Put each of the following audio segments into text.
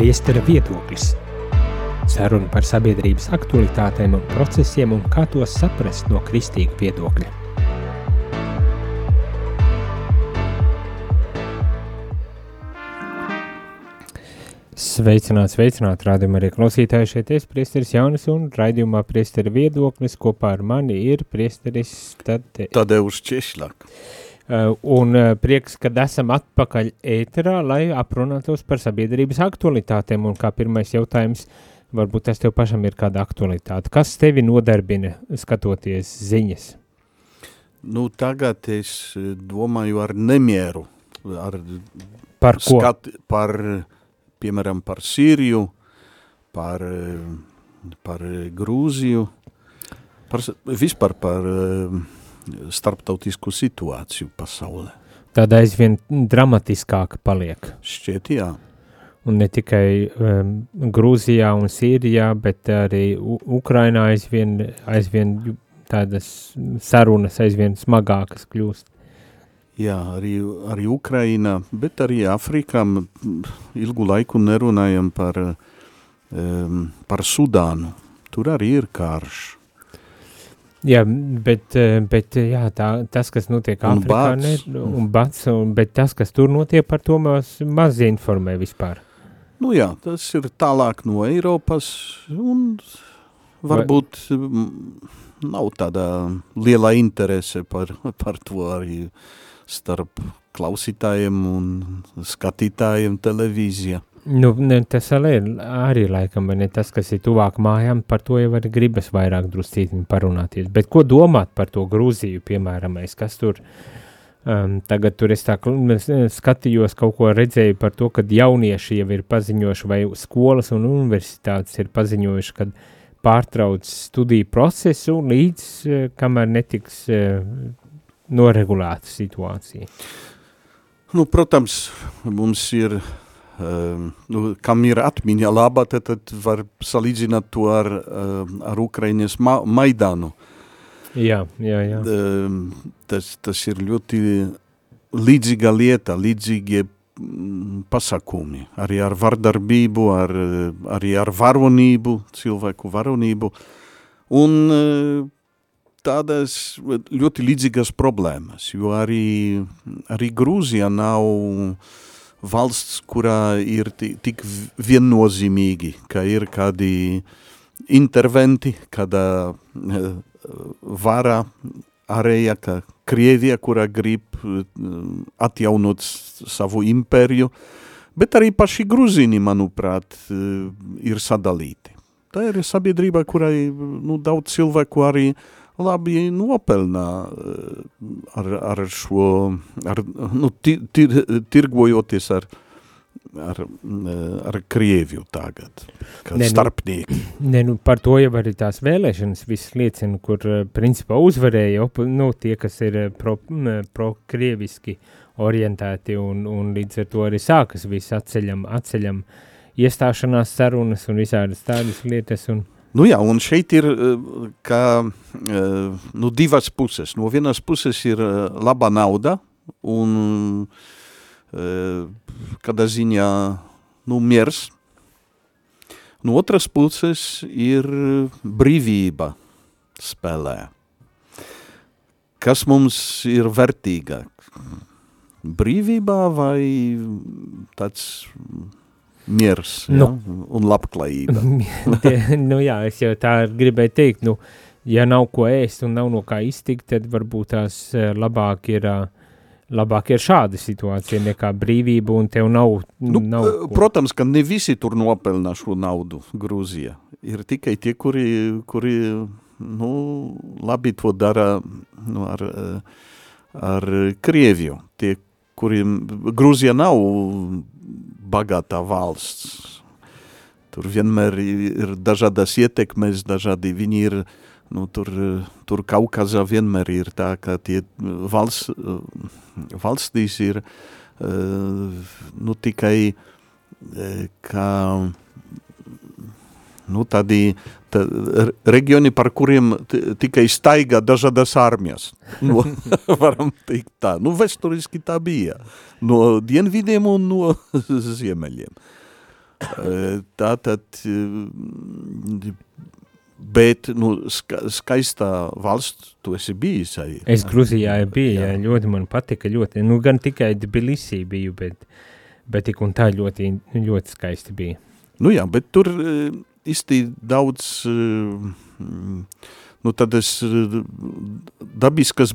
priestera viedoklis. Saruna par sabiedrības aktualitātēm un procesiem un kā tos saprast no kristīga viedokļa. Sveicināts, sveicināts, rādījumā arī klausītāji šeit es, priesteris Jaunis, un raidījumā priesteri viedoklis kopā ar mani ir priesteris Tade... Tadeusz Češlak. Uh, un uh, prieks, kad esam atpakaļ ēterā, lai aprunātos par sabiedrības aktualitātēm, un kā pirmais jautājums, varbūt tas tev pašam ir kāda aktualitāte. Kas tevi nodarbina skatoties ziņas? Nu, tagad es domāju ar nemieru. Ar par ko? Skat, par, piemēram, par Sīriju, par, par Grūziju, par, vispār par uh, starptautisku situāciju pasaulē. Tāda aizvien dramatiskāka paliek. Šķiet, jā. Un ne tikai um, Grūzijā un Sīrijā, bet arī U Ukrainā aizvien, aizvien tādas sarunas aizvien smagākas kļūst. Jā, arī, arī Ukraina, bet arī Afrikā ilgu laiku nerunājam par, um, par Sudānu. Tur arī ir karš. Jā, bet, eh, bet jā, tā, tas, kas notiek un Afrikā, ne, un bats, un, bet tas, kas tur notiek, par to mēs maz informē vispār. Nu jā, tas ir tālāk no Eiropas, un varbūt Vai... nav tāda liela interese par, par to arī starp klausītājiem un skatītājiem televīzijā. Nu, ne, tas arī, arī laikam, ne tas, kas ir tuvāk mājām, par to jau arī gribas vairāk druscītiņi parunāties. Bet ko domāt par to Grūziju, piemēram, kas tur, um, tagad tur es tā skatījos, kaut ko redzēju par to, kad jaunieši jau ir paziņojuši, vai skolas un universitātes ir paziņojuši, kad pārtrauc studiju procesu līdz, uh, kamēr netiks uh, noregulēta situācija. Nu, protams, mums ir nu, kam ir atmiņa laba, tad, tad var salīdzināt to ar, um, ar Ukraiņas ma Maidanu. Jā, jā, jā. Tas, tas ir ļoti līdzīga lieta, līdzīgie pasakumi, arī ar vardarbību, ar, arī ar varonību, cilvēku varonību, un tādas ļoti līdzīgas problēmas, jo arī, arī Grūzija nav valsts, kurā ir tik viennozīmīgi, ka ir kādi interventi, kāda eh, vara ārēja, ka Krievija, kurā grib eh, atjaunot savu impēriju, bet arī paši gruzini, manuprāt, eh, ir sadalīti. Tā ir sabiedrība, kurai nu, daudz cilvēku arī uh, labi nopelnā eh, ar, ar šo, ar, nu, tir, tir, tirgojoties ar, ar, eh, ar Krieviju tagad, kā ne, nu, starpnieki. Ne, nu, par to jau arī tās vēlēšanas viss liecina, kur eh, principā uzvarēja nu, tie, kas ir pro, pro krieviski orientēti un, un līdz ar to arī sākas viss atceļam, atceļam iestāšanās sarunas un visādas tādas lietas un Nu jā, un šeit ir kā, nu, divas puses. No vienas puses ir laba nauda un kādā ziņā nu, miers. No otras puses ir brīvība spēlē. Kas mums ir vērtīgāk? Brīvībā vai tāds miers nu, ja? un labklājība. nu jā, es jau tā gribēju teikt, nu, ja nav ko ēst un nav no kā iztikt, tad varbūt tās eh, labāk ir, eh, labāk ir šāda situācija nekā brīvība un tev nav, nu, nav ko. Protams, ka ne visi tur nopelnā šo naudu Grūzija. Ir tikai tie, kuri, kuri nu, labi to dara nu, ar, eh, ar Krieviju. Tie, kuriem Grūzija nav bagātā valsts. Tur vienmēr ir dažādas ietekmes, dažādi viņi ir, nu, tur, tur Kaukazā vienmēr ir tā, ka tie valsts, valstīs ir, nu, tikai, kā, nu, tādi tā, reģioni, par kuriem tikai staigā dažādas armijas. No, varam teikt tā. Nu, vēsturiski tā bija. No dienvidiem un no ziemeļiem. Tātad, bet, nu, ska, skaistā valsts, tu esi bijis arī. Es Gruzijā biju, jā. jā, ļoti man patika, ļoti, nu, gan tikai Tbilisī biju, bet, bet tik un tā ļoti, ļoti skaisti bija. Nu jā, bet tur īsti daudz, nu tad es dabiskas,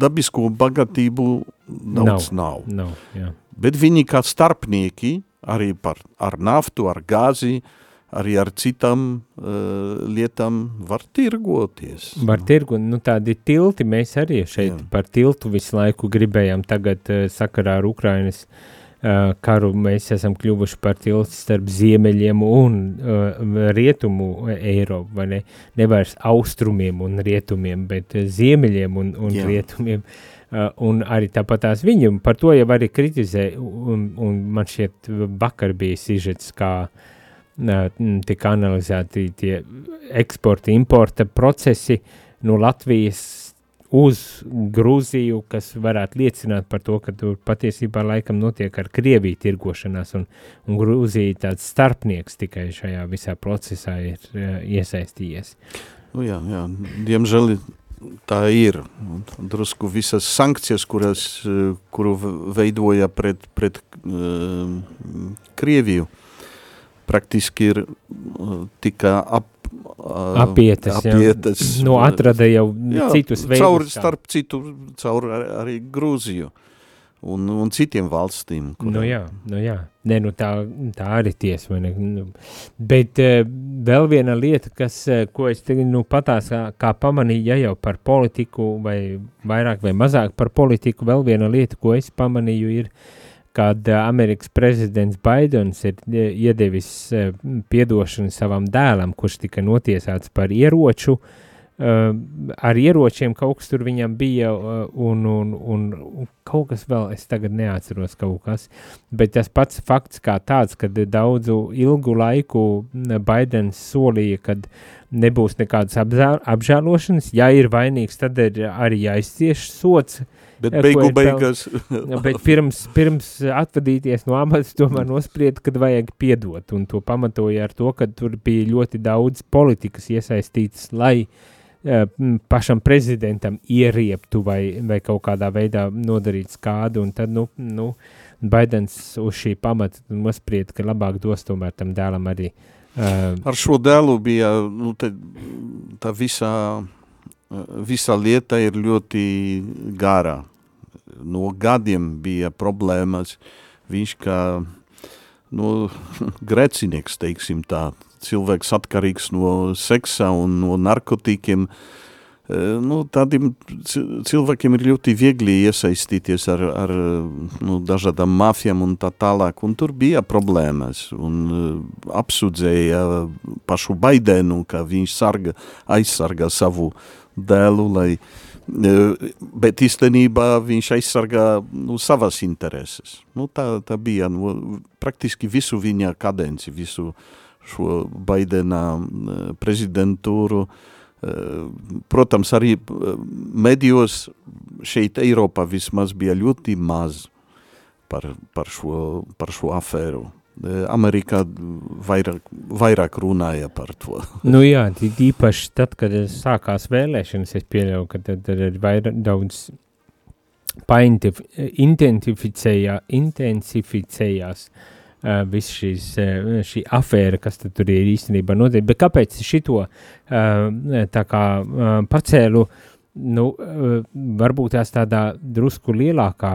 dabisko bagātību daudz nav. nav. nav jā. Bet viņi kā starpnieki, arī par, ar naftu, ar gāzi, arī ar citām uh, lietām var tirgoties. Var tirgot, nu tādi tilti, mēs arī šeit Jā. par tiltu visu laiku gribējām tagad uh, sakarā ar Ukrainas uh, karu, mēs esam kļuvuši par tiltu starp ziemeļiem un uh, rietumu Eiropu, vai ne? Nevairs austrumiem un rietumiem, bet uh, ziemeļiem un, un rietumiem. Uh, un arī tāpat tās viņu, par to jau arī kritizē, un, un man šķiet vakar bija sižets, kā uh, tika analizēti tie eksporta, importa procesi no Latvijas uz Grūziju, kas varētu liecināt par to, ka tur patiesībā laikam notiek ar Krieviju tirgošanās, un, un Grūzija tāds starpnieks tikai šajā visā procesā ir uh, iesaistījies. Nu jā, jā, diemžēl tā ir. Drusku visas sankcijas, kuras, kuru veidoja pret, pret uh, Krieviju, praktiski ir uh, tika ap, uh, apietas, apietas. Jā. No atrada jau jā, citus veidus. Caur, starp citu, caur arī Grūziju un, un citiem valstīm. Kurā... Nu jā, nu jā. Nē, nu tā, tā arī tiesa, vai ne? Nu, bet uh, vēl viena lieta, kas, ko es tagad, nu, patās, kā, kā pamanīju, ja jau par politiku, vai vairāk vai mazāk par politiku, vēl viena lieta, ko es pamanīju, ir uh, kad eh, Amerikas prezidents Baidens ir eh, iedevis eh, piedošanu savam dēlam, kurš tika notiesāts par ieroču, ar ieročiem kaut kas tur viņam bija un, un, un, un kaut kas vēl, es tagad neatceros kaut kas, bet tas pats fakts kā tāds, kad daudzu ilgu laiku Baidens solīja, kad nebūs nekādas apžēlošanas, ja ir vainīgs, tad ir arī jāizcieš sots, Bet beigu beigās. bet pirms, pirms atvadīties no amata, tomēr nosprieda, kad vajag piedot. Un to pamatoja ar to, ka tur bija ļoti daudz politikas iesaistītas, lai uh, pašam prezidentam ierieptu vai, vai kaut kādā veidā nodarīt skādu. Un tad, nu, nu Baidens uz šī pamata nosprieda, ka labāk dos tomēr tam dēlam arī. Uh, ar šo dēlu bija nu, te, tā visā visa lieta ir ļoti gara. No gadiem bija problēmas. Viņš kā nu, grecinieks, teiksim tā, cilvēks atkarīgs no seksa un no narkotikiem. Nu, tādiem cilvēkiem ir ļoti viegli iesaistīties ar, ar nu, dažādām mafijām un tā tālāk. Un tur bija problēmas un apsūdzēja pašu Baidenu, ka viņš sarga, aizsarga savu uh, dēlu, lai, e, bet īstenībā viņš aizsargā nu, savas intereses. Nu, tā, tā bija nu, praktiski visu viņa kadenci, visu šo Baidena e, prezidentūru. E, protams, arī medijos šeit Eiropā vismaz bija ļoti maz par, par, šo, par šo afēru. Amerikā vairāk, vairāk runāja par to. nu jā, īpaši tad, kad sākās vēlēšanas, es pieļauju, ka tad, tad ir vairāk daudz paintensificējā, intensificējās uh, viss šīs, uh, šī afēra, kas tad tur ir īstenībā notiek. Bet kāpēc šito uh, tā kā uh, pacēlu, nu, uh, varbūt tās tādā drusku lielākā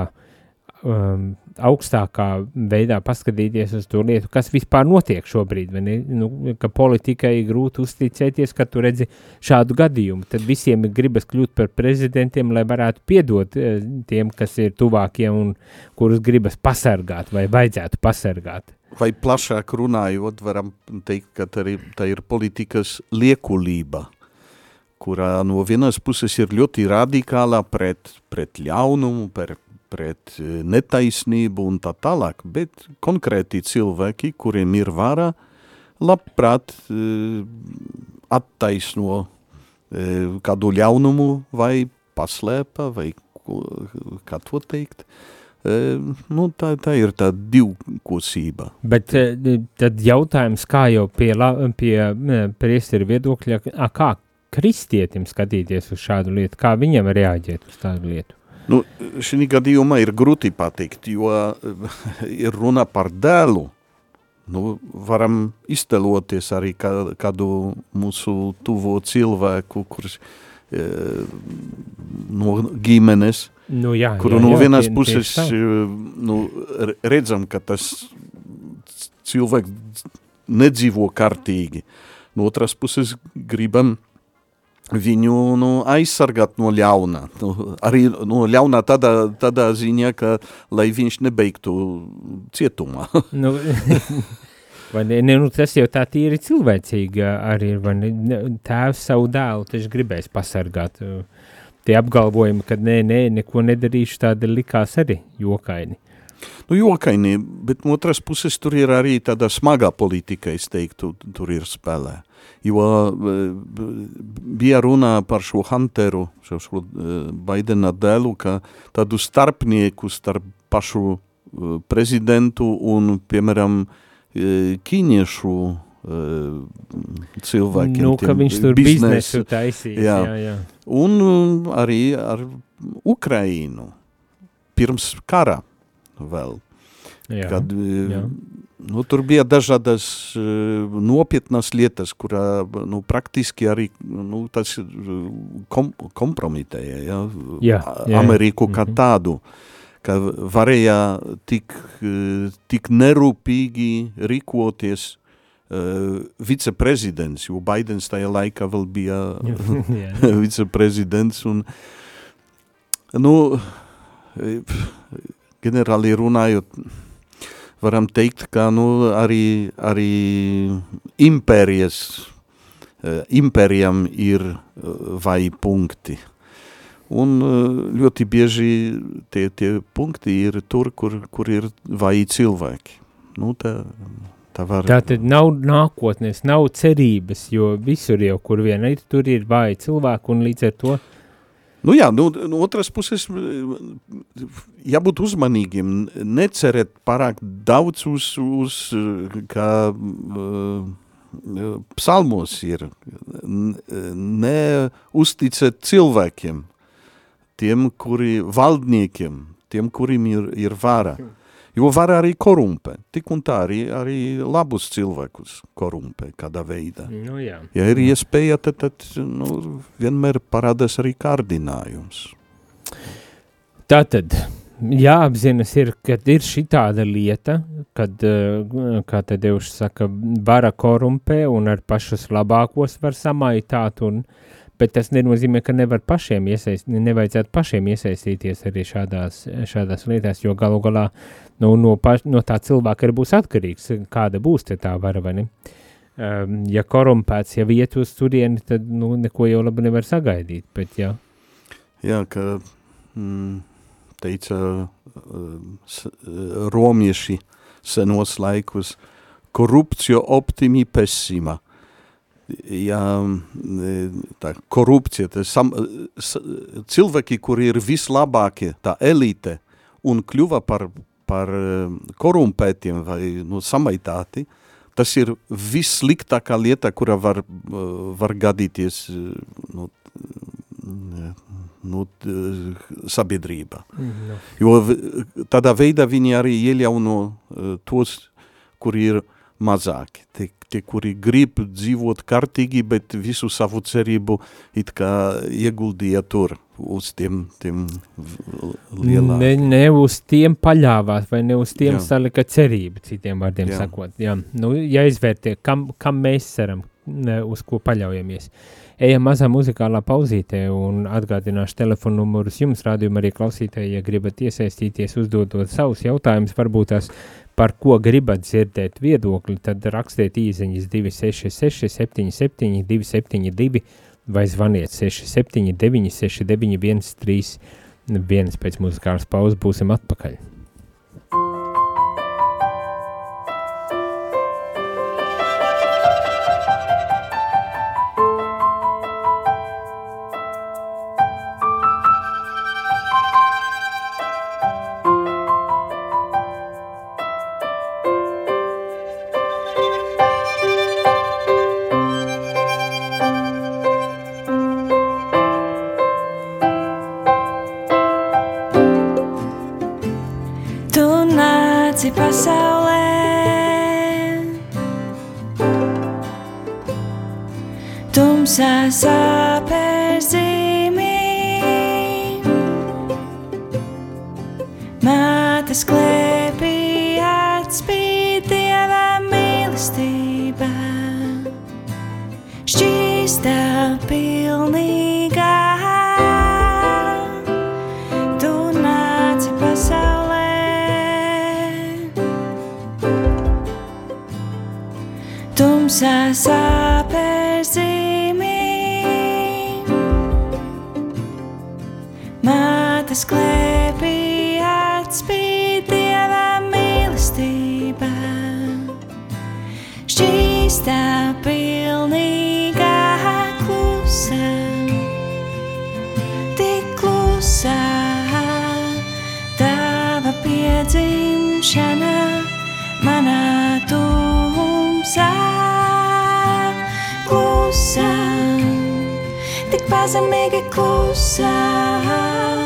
um, augstākā veidā paskatīties uz to lietu, kas vispār notiek šobrīd. Nu, ka politikai ir grūti uzticēties, ka tu redzi šādu gadījumu. Tad visiem gribas kļūt par prezidentiem, lai varētu piedot eh, tiem, kas ir tuvākie un kurus gribas pasargāt vai vajadzētu pasargāt. Vai plašāk runājot, varam teikt, ka tā ir, tā ir politikas liekulība kurā no vienas puses ir ļoti radikālā pret, pret ļaunumu, pret, pret e, netaisnību un tā tālāk, bet konkrēti cilvēki, kuriem ir vara, labprāt e, attaisno e, kādu ļaunumu vai paslēpa vai kā to teikt, nu, tā, tā ir tā divkosība. Bet tad jautājums, kā jau pie, pie priesteri viedokļa, kā kristietim skatīties uz šādu lietu, kā viņam reaģēt uz tādu lietu? Nu, šī gadījumā ir grūti pateikt, jo ir runa par dēlu. Nu, varam izteloties arī kā, kādu mūsu tuvo cilvēku, kurš e, no ģimenes, nu, jā, kuru jā, no jā, vienas tie, puses e, nu, redzam, ka tas cilvēks nedzīvo kārtīgi. No otras puses gribam viņu nu, aizsargāt no ļauna. Nu, arī no ļauna tādā, tādā ziņā, ka lai viņš nebeigtu cietumā. nu, ne, ne, nu, tas jau tā tīri cilvēcīgi arī ir, ne, tēvs savu dēlu taču gribēs pasargāt. Tie apgalvojumi, ka nē, nē, neko nedarīšu, tādi likās arī jokaini. Nu, jokaini, bet no otras puses tur ir arī tāda smagā politika, es teiktu, tur ir spēlē. Jo bija runā par šo Hunteru, šo, šo Baidena dēlu, ka tādu starpnieku starp pašu prezidentu un, piemēram, ķīniešu cilvēkiem. Nu, ka viņš tur biznesu, biznesu taisīs. Jā. Jā, jā. Un arī ar Ukrainu pirms kara vēl. Jā, kad jā. Nu, tur bija dažādas nopietnas lietas, kurā nu, praktiski arī nu, tas kom, kompromitēja ja? Jā, jā, Ameriku kā mhm. tādu, ka varēja tik, tik nerūpīgi rīkoties uh, viceprezidents, jo Baidens tajā laikā vēl bija viceprezidents un nu, ģenerāli runājot, varam teikt, ka nu, arī, arī impērijas, impērijam ir vai punkti. Un ļoti bieži tie, tie punkti ir tur, kur, kur ir vai cilvēki. Nu, tā, tā var... Tā tad nav nākotnes, nav cerības, jo visur jau, kur vien ir, tur ir vāji cilvēki un līdz ar to Nu jā, nu, no otras puses jābūt uzmanīgiem, necerēt pārāk daudz uz, uz kā uh, psalmos ir, neusticēt cilvēkiem, tiem, kuri valdniekiem, tiem, kuriem ir, ir vara. Jo var arī korumpē, tik un tā arī, arī labus cilvēkus korumpē kādā veidā. Nu, jā. Ja ir iespēja, tad, tad nu, vienmēr parādās arī kārdinājums. Tātad, jāapzinas ir, kad ir šī tāda lieta, kad, kā te Dievs saka, vara korumpē un ar pašus labākos var samaitāt un bet tas nenozīmē, ka nevar pašiem iesaist, nevajadzētu pašiem iesaistīties arī šādās, šādās lietās, jo galu galā nu, no, paš, no tā cilvēka arī būs atkarīgs, kāda būs tā vara, vai ne? Um, ja korumpēts jau iet uz turieni, tad nu, neko jau labi nevar sagaidīt, bet jā. Jā, ka mm, teica uh, romieši senos laikus, korupcio optimi pessima – ja tā korupcija, tā sam, cilvēki, kuri ir vislabākie, tā elite, un kļuva par, par korumpētiem vai nu, samaitāti, tas ir vissliktākā lieta, kura var, var gadīties nu, nu, sabiedrībā. Mm, no. Jo tādā veidā viņi arī iejauno tos, kuri ir mazāki. Tie, tie, kuri grib dzīvot kārtīgi, bet visu savu cerību it kā ieguldīja tur uz tiem, tiem lielākiem. Ne, ne uz tiem paļāvās vai ne uz tiem Jā. salika cerība, citiem vārdiem Jā. sakot. Jā. Nu, jāizvērtie, kam, kam mēs ceram, ne, uz ko paļaujamies. Ejam mazā muzikālā pauzītē un atgādināšu telefonu numurus jums, rādījumu arī klausītāji, ja gribat iesaistīties, uzdodot savus jautājumus, varbūt tās par ko gribat dzirdēt viedokli, tad rakstiet īziņas 266 77 272 vai zvaniet 679 691 31 pēc muzikālas pauzes būsim atpakaļ. Tumsā sāpēs dzīmī, mātes klēpī atspīd Dieva mīlestība, šķīstā pilnīgā piedzimšana manā tumsā, klusā, tik pazemīgi klusā,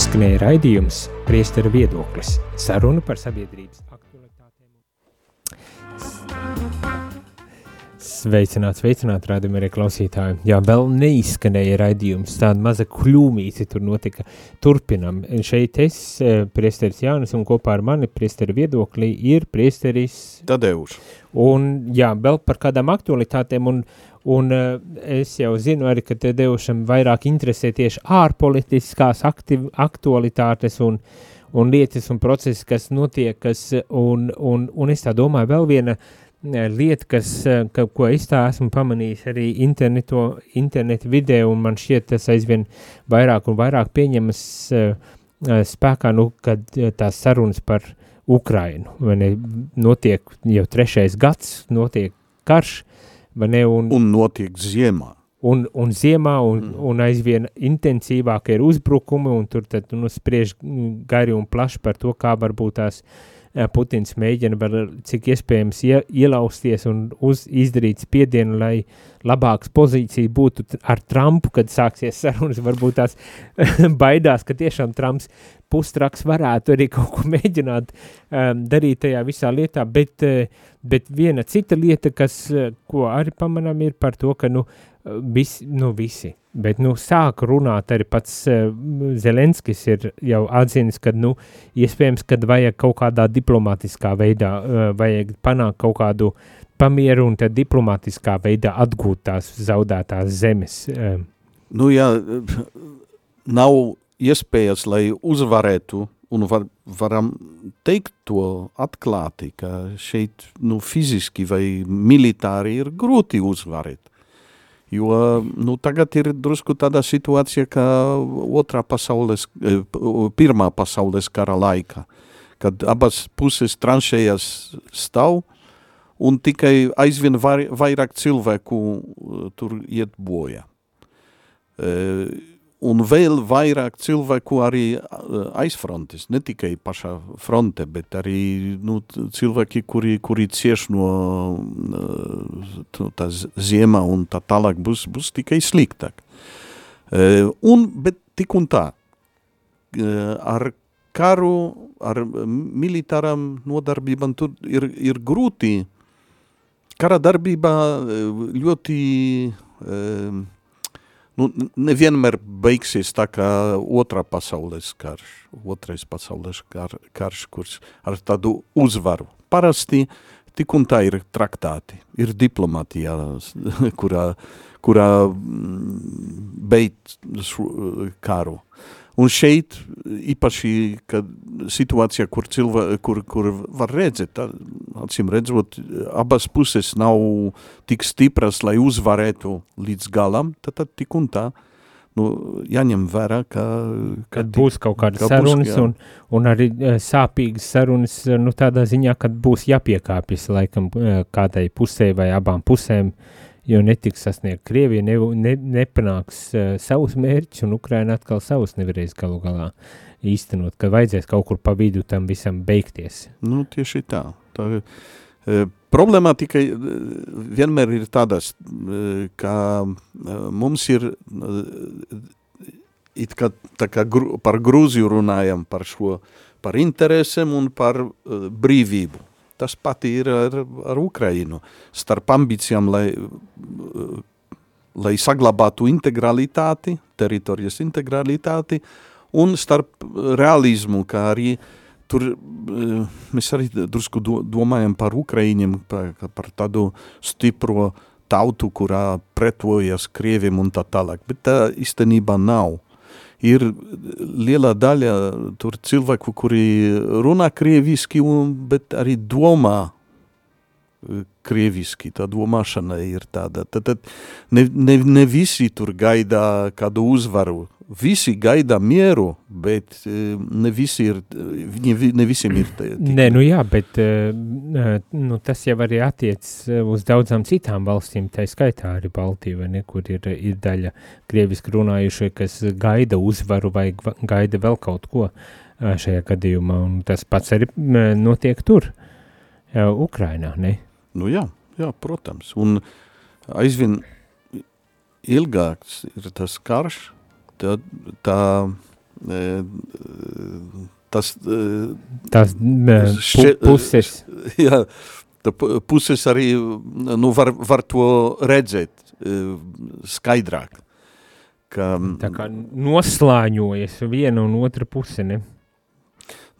Izskanēja raidījums Priesteru viedoklis – saruna par sabiedrības aktualitātēm. Sveicināts, sveicināt, rādījumi arī klausītāji. Jā, vēl neizskanēja raidījums, tāda maza kļūmīte tur notika. Turpinam. Šeit es, eh, priesteris Jānis, un kopā ar mani priesteru viedoklī ir priesteris Tadeuš. Un jā, vēl par kādām aktualitātēm, un, un uh, es jau zinu arī, ka te devušam vairāk interesē tieši ārpolitiskās aktualitātes un, un lietas un procesi, kas notiek, kas, un, un, un es tā domāju, vēl viena eh, lieta, kas, eh, ka, ko es tā esmu pamanījis arī interneto, internetu video, un man šķiet tas aizvien vairāk un vairāk pieņemas uh, spēkā, nu, kad tās sarunas par Ukrainu, vai ne, notiek jau trešais gads, notiek karš, ne, un, Un notiek ziemā. un, un ziemā, un, Mm. un aizvien intensīvāk ir uzbrukumi, un tur tad, nu, spriež gari un plaši par to, kā varbūt tās eh, Putins mēģina var cik iespējams ie, ielausties un uz, izdarīt spiedienu, lai labāks pozīcija būtu ar Trumpu, kad sāksies sarunas, varbūt tās baidās, ka tiešām Trumps pustraks varētu arī kaut ko mēģināt um, darīt tajā visā lietā, bet, uh, bet viena cita lieta, kas, uh, ko arī pamanām, ir par to, ka, nu, uh, visi, nu, visi, bet, nu, sāk runāt arī pats uh, Zelenskis ir jau atzinis, ka, nu, iespējams, kad vajag kaut kādā diplomatiskā veidā, uh, vajag panākt kaut kādu pamieru un tad diplomatiskā veidā atgūt tās zaudētās zemes. Um, Nu, ja nav iespējas, lai uzvarētu, un var, varam teikt to atklāti, ka šeit nu, fiziski vai militāri ir grūti uzvarēt. Jo nu, tagad ir drusku tāda situācija, kā otrā pasaules, eh, pirmā pasaules kara laikā, kad abas puses tranšējas stāv, un tikai aizvien vai, vairāk cilvēku eh, tur iet bojā. Un vēl vairāk cilvēku arī eh, aiz frontes, ne tikai pašā fronte, bet arī nu, cilvēki, kuri, kuri cieš no eh, tā ziemā un tā tālāk būs, būs tikai sliktāk. Eh, Un, bet tik un tā, ar karu, ar militāram nodarbībām tur ir, ir grūti. Kara darbībā ļoti nu, nevienmēr beigsies tā kā otrā pasaules karš, otrais pasaules kar, karš, kurš ar tādu uzvaru. Parasti tik un tā ir traktāti, ir diplomatija, kurā, kurā mm, šo karu. Un šeit, īpaši, kad situācija, kur, cilvē, kur, kur var redzēt, tā, acīm redzot, abas puses nav tik stipras, lai uzvarētu līdz galam, tad, tad tik un tā, nu, jāņem vērā, ka... ka kad būs kaut kādas ka būs, sarunas jā. un, un arī eh, sāpīgas sarunas, eh, nu tādā ziņā, kad būs jāpiekāpjas laikam eh, kādai pusē vai abām pusēm, jo netiks sasniegt Krievija, ne, ne, nepanāks uh, savus mērķus un Ukraina atkal savus nevarēs galu galā īstenot, ka vajadzēs kaut kur pa vidu tam visam beigties. Nu, tieši tā. tā e, problēma tikai e, vienmēr ir tādas, ka mums ir it kā, tā kā gru, par Grūziju runājam, par šo, par interesēm un par e, brīvību. Tas pati ir ar, ar Ukrainu. Starp ambīcijām, lai, lai saglabātu integralitāti, teritorijas integralitāti, un starp realismu, kā arī tur eh, mēs arī drusku do, domājam par Ukraiņiem, par, par tādu stipro tautu, kurā pretojas Krieviem un tā tālāk, bet tā īstenībā nav. Ir liela daļa tur cilvēku, kuri runā krieviski, un, bet arī domā eh, krieviski, tā domāšana ir tāda. Tad, tad ne, ne, ne visi tur gaida kādu uzvaru. Visi gaida mieru, bet eh, ne, visi ir, vi- ne visiem ir. tā- Nē, nu jā, bet uh, nu, tas jau arī attiec eh, uz daudzām citām valstīm, tā skaitā arī Baltiju, vai ne, kur ir, ir daļa krieviski runājušie, kas gaida uzvaru vai gaida vēl kaut ko šajā gadījumā, un tas pats arī notiek tur, Ukrainā, ne? Nu jā, jā, protams. Un aizvien ilgāks ir tas karš, tad tā, e, tas, e, mm, pu, Šķi- puses, jā, tā pu- puses arī, nu, var, var to redzēt e, skaidrāk. Ka, tā kā noslāņojas viena un otra puse, ne?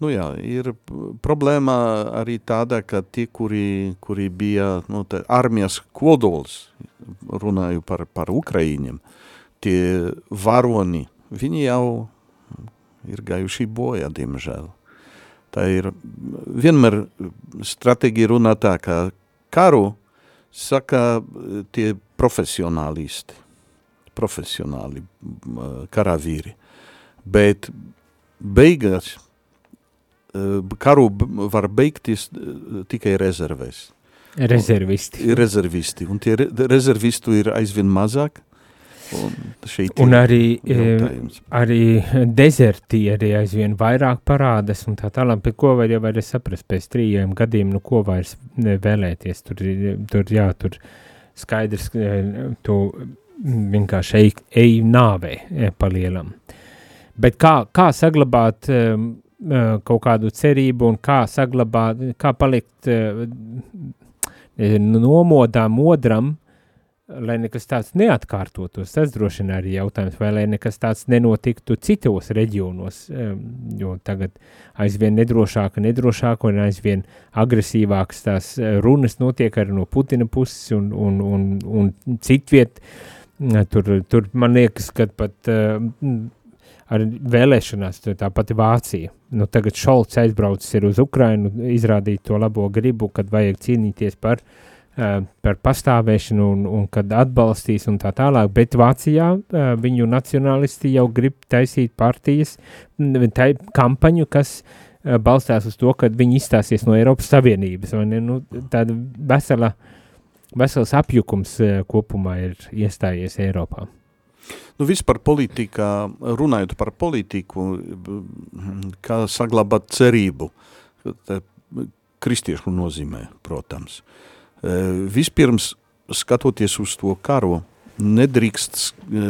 Nu jā, ir problēma arī tāda, ka tie, kuri, kuri bija nu, armijas kodols, runāju par, par Ukraiņiem, tie varoni, viņi jau ir gājuši bojā, diemžēl. Tā ir vienmēr stratēģija runā tā, ka karu saka tie profesionālisti, profesionāli karavīri, bet beigās eh, karu var beigties eh, tikai rezervēs. Rezervisti. Ir rezervisti, un tie re rezervistu ir aizvien mazāk, Un Un arī, e, jautājums. arī dezertieri aizvien vairāk parādas un tā tālāk, bet ko var jau var saprast pēc trījiem gadiem, nu ko vairs ne, vēlēties, tur, tur jā, tur skaidrs, e, tu vienkārši ej, ej nāvē e, palielam. Bet kā, kā saglabāt um, kaut kādu cerību un kā saglabāt, kā palikt nomodā, modram, lai nekas tāds neatkārtotos. Tas droši vien arī jautājums, vai lai nekas tāds nenotiktu citos reģionos, jo tagad aizvien nedrošāk, nedrošāk un aizvien agresīvākas tās runas notiek arī no Putina puses un, un, un, un citviet. Tur, tur man liekas, ka pat ar vēlēšanās, tā pati Vācija. Nu, tagad Šalts aizbraucis uz Ukrainu, izrādīt to labo gribu, kad vajag cīnīties par, uh, par pastāvēšanu un, un kad atbalstīs un tā tālāk, bet Vācijā uh, viņu nacionalisti jau grib taisīt partijas, tai kampaņu, kas uh, balstās uz to, ka viņi izstāsies no Eiropas Savienības? Nu, tāda vesela, vesels apjukums kopumā ir iestājies Eiropā. Nu, vispār politikā, runājot par politiku, kā saglabāt cerību, kristiešu nozīmē, protams. E, Vispirms, skatoties uz to karu, nedrīkst e,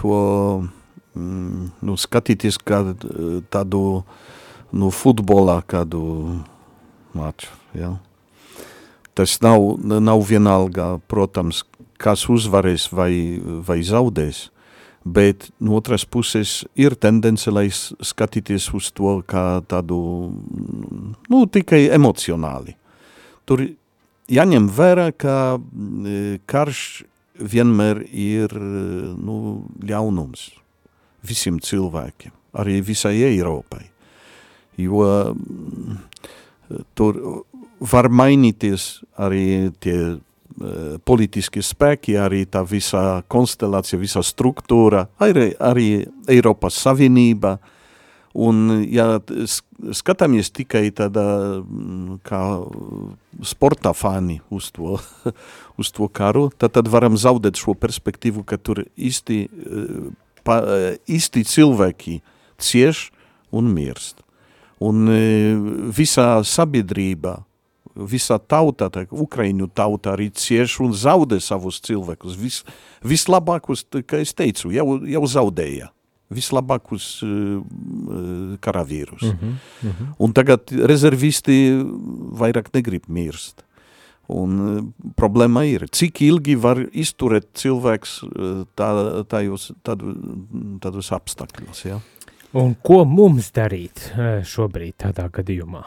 to mm, nu, skatīties kā e, tādu nu, futbolā, kādu maču. Ja? Tas nav, nav vienalga, protams, kas uzvarēs vai, vai zaudēs, bet no otras puses ir tendence, lai skatīties uz to kā tādu, nu, tikai emocionāli. Tur jāņem vērā, ka karš vienmēr ir nu, ļaunums visiem cilvēkiem, arī visai Eiropai. Jo tur var mainīties arī tie politiskie spēki, arī tā visa konstelācija, visa struktūra, arī, arī Eiropas Savienība. Un, ja skatāmies tikai tādā, kā sporta fani uz to, uz to karu, tad, tad varam zaudēt šo perspektīvu, ka tur īsti, eh, pa, eh, īsti cilvēki cieš un mirst. Un e, visā sabiedrība, visā tauta, tā, Ukraiņu tauta arī cieš un zaudē savus cilvēkus. Vis, vislabākus, kā es teicu, jau, jau zaudēja. Vislabākus uh, karavīrus. Mm Mhm, mhm. Un tagad rezervisti vairāk negrib mirst. Un uh, problēma ir, cik ilgi var izturēt cilvēks uh, tā, tajos, tādu, tādos apstākļos, ja? Un ko mums darīt šobrīd tādā gadījumā?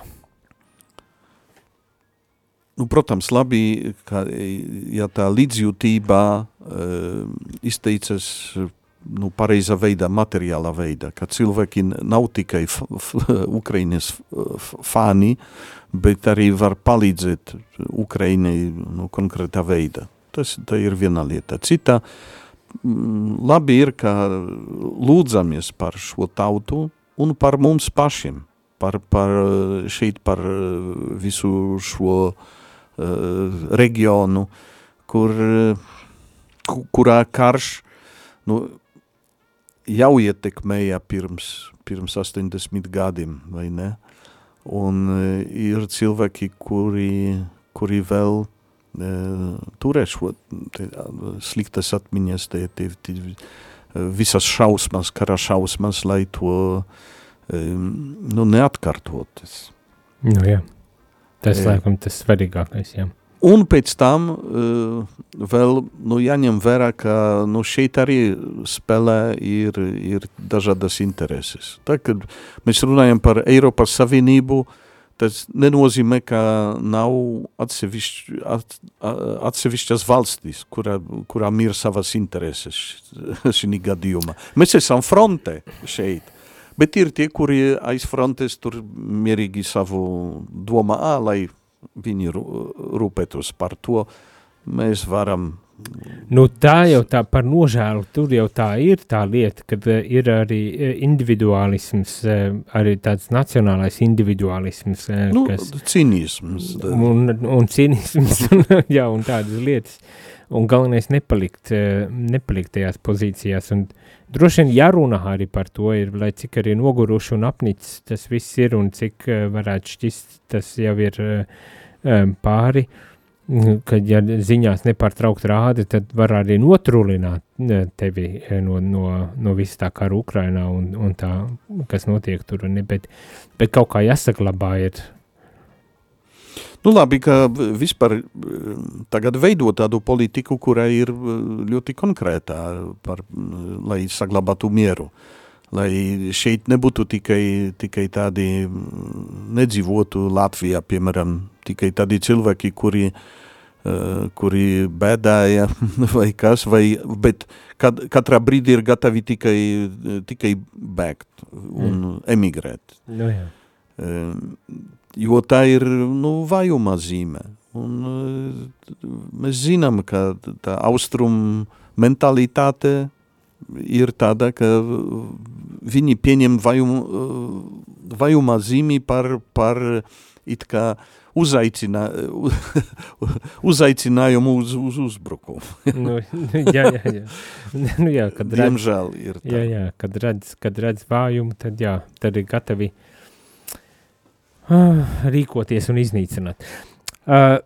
Nu, protams, labi, ka ja tā līdzjūtība uh, izteicas nu, pareizā veidā, materiālā veidā, ka cilvēki nav tikai f- fani, bet arī var palīdzēt Ukrainai nu, konkrētā veidā. Tas ir viena lieta. Cita, mm, labi ir, ka lūdzamies par šo tautu un par mums pašiem, par, par šeit par visu šo uh, reģionu, kur, eh, ku- kurā karš nu, jau ietekmēja pirms, pirms 80 gadiem, vai ne? Un uh, ir cilvēki, kuri, kuri vēl turē šo sliktas atmiņas, te, te, uh, visas šausmas, kara šausmas, lai to nu, neatkārtotas. Nu, jā. Tas, Jā. laikam, tas svarīgākais, jā. Un pēc tam uh, vēl nu, jāņem vērā, ka nu, šeit arī spēlē ir, ir dažādas intereses. Tā, kad mēs runājam par Eiropas Savienību, tas nenozīmē, ka nav atsevišķ, at, atsevišķas valstis, kurā, kurām ir savas intereses šī gadījumā. Mēs esam fronte šeit. Bet ir tie, kuri aiz frontes tur mierīgi savu domā, ā, lai viņi rūpētos par to, mēs varam. Nu, tā jau tā par nožēlu, tur jau tā ir tā lieta, kad uh, ir arī uh, individuālisms, uh, arī tāds nacionālais individuālisms, uh, Nu, kas cinisms. un, un cinisms, un, jā, un tādas lietas. Un galvenais nepalikt, eh, nepalikt tajās pozīcijās, un droši vien jārunā arī par to, ir, lai cik arī noguruši un apnicis tas viss ir, un cik eh, varētu šķist, tas jau ir eh, pāri, mm, kad ja ziņās nepārtraukt rāda, tad var arī notrulināt tevi no, no, no viss tā kā Ukrainā un, un tā, kas notiek tur, ne, bet, bet kaut kā jāsaglabā ir, Nu labi, ka vispār eh, tagad veido tādu politiku, kurai ir eh, ļoti konkrētā, par, eh, lai saglabātu mieru. Lai šeit nebūtu tikai, tikai tādi mm, nedzīvotu Latvijā, piemēram, tikai tādi cilvēki, kuri, uh, kuri bēdāja vai kas, vai, bet kad, katrā brīdī ir gatavi tikai, tikai bēgt un mm. emigrēt. nu jā. Jo tā ir nu, vājuma zīme. Un, eh, mēs zinām, ka tā austrum mentalitāte ir tāda, ka viņi pieņem vajum, vajuma zīmi par, par it kā uzaicinā, uzaicinājumu uz, uz uzbrukumu. nu, jā, jā, jā. Nu, jā, kad redz, Diemžēl ir tā. jā, jā, kad redz, kad redz vājumu, tad jā, tad ir gatavi uh, rīkoties un iznīcināt. Uh,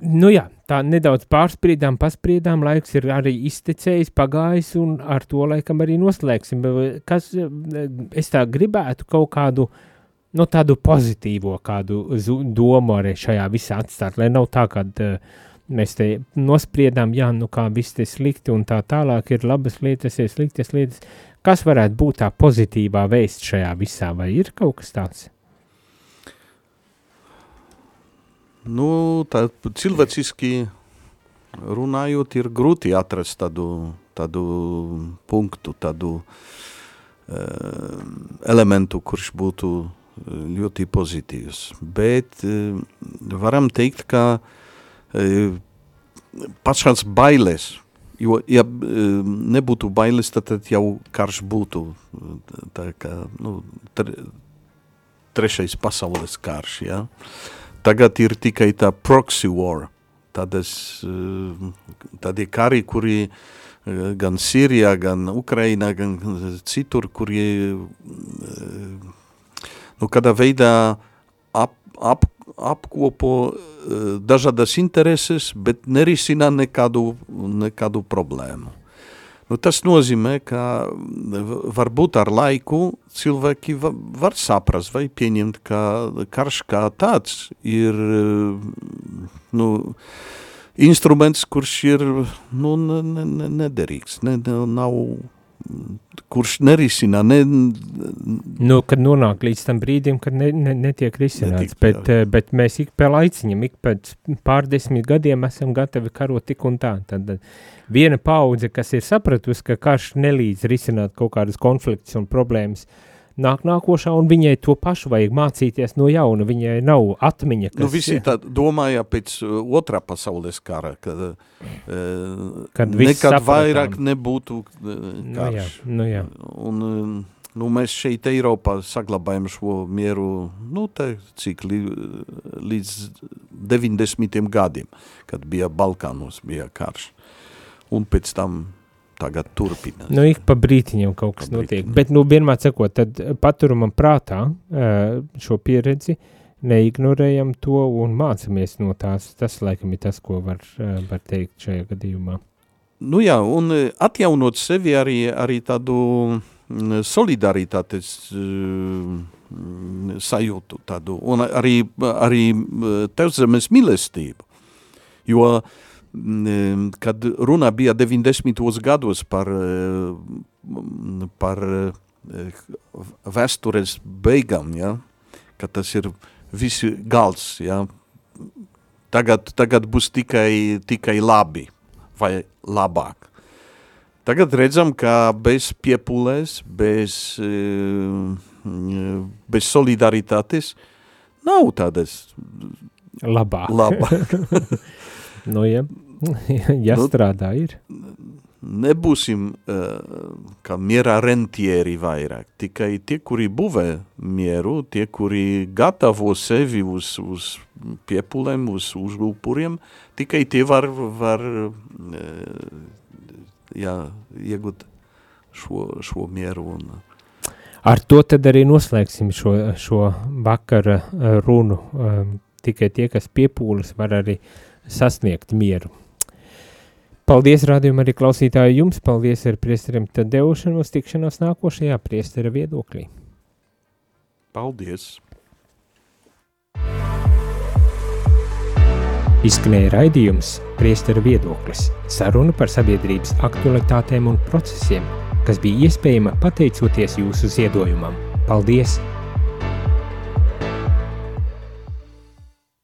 nu jā, tā nedaudz pārspriedām, paspriedām, laiks ir arī iztecējis, pagājis, un ar to laikam arī noslēgsim. Kas, es tā gribētu kaut kādu, nu tādu pozitīvo kādu domu arī šajā visā atstāt, lai nav tā, ka uh, mēs te nospriedām, jā, nu kā viss te slikti un tā tālāk ir labas lietas, ir sliktas lietas. Kas varētu būt tā pozitīvā vēsts šajā visā, vai ir kaut kas tāds? Nu, tā cilvēciski runājot, ir grūti atrast tādu, tādu punktu, tādu uh, elementu, kurš būtu eh, ļoti pozitīvs. Bet uh, varam teikt, ka uh, pašās bailes, jo ja uh, nebūtu bailes, tad, tad jau karš būtu tā kā, nu, tre, trešais pasaules karš, ja? Tagad ir tikai tā proxy war, tādas, eh, tādi kari, kuri eh, gan Sīrijā, gan Ukrainā, gan citur, kuri eh, nu, kādā veidā ap, ap, apkopo eh, dažādas intereses, bet nerisina nekādu, nekādu problēmu. Nu, tas nozīmē, ka varbūt ar laiku cilvēki va, var saprast vai pieņemt, ka karš kā tāds ir nu, instruments, kurš ir nu, ne, ne, ne, nederīgs, ne, ne, nav, kurš nerisina, ne, Nu, kad nonāk līdz tam brīdim, kad ne, ne, netiek risināts, Netiek, bet, eh, bet mēs ik pa laiciņam, ik pēc pārdesmit gadiem esam gatavi karot tik un tā. Tad eh, viena paudze, kas ir sapratusi, ka karš nelīdz risināt kaut kādas konflikts un problēmas, nāk nākošā, un viņai to pašu vajag mācīties no jauna. Viņai nav atmiņa, kas Nu, visi tā domāja pēc uh, otrā pasaules kara, kad, uh, Kad nekad sapratām. vairāk nebūtu uh, Nu, jā, karš. nu, jā. Un, um, nu, mēs šeit Eiropā saglabājam šo mieru, nu, te, cik li, līdz 90 gadiem, kad bija Balkānos, bija karš. Un pēc tam tagad turpinās. Nu, ik pa brītiņam kaut kas Pa notiek. brītiņam. Bet, nu, vienmēr sakot, tad paturumam prātā eh, šo pieredzi, neignorējam to un mācamies no tās. Tas, laikam, ir tas, ko var, eh, var teikt šajā gadījumā. Nu jā, un eh, atjaunot sevi arī, arī tādu mm, solidaritātes sajūtu tādu, un arī, arī tevzemes mīlestību. Jo, mm, kad runa bija 90. gados par, par vēstures beigām, ja, ka tas ir visi gals, ja, tagad, tagad būs tikai, tikai labi vai labāk. Tagad redzam, ka bez piepūlēs, bez, bez solidaritātes nav tādas Labāk. labā. Nu, ja, ja Nu, strādā ir. nebūsim uh, kā mierā rentieri vairāk, tikai tie, kuri būvē mieru, tie, kuri gatavo sevi uz, uz piepulēm, uz, uz upuriem, tikai tie var, var uh, jā, iegūt šo, šo mieru. Un, Ar to tad arī noslēgsim šo, šo vakara eh, runu. Um, tikai tie, kas piepūlis, var arī sasniegt mieru. Paldies, rādījumam, arī klausītāji jums. Paldies ar priesteriem Tadeušanu uz tikšanos nākošajā priestera viedoklī. paldies! Izskanēja raidījums Priestera viedoklis – saruna par sabiedrības aktualitātēm un procesiem, kas bija iespējama pateicoties jūsu ziedojumam. Paldies!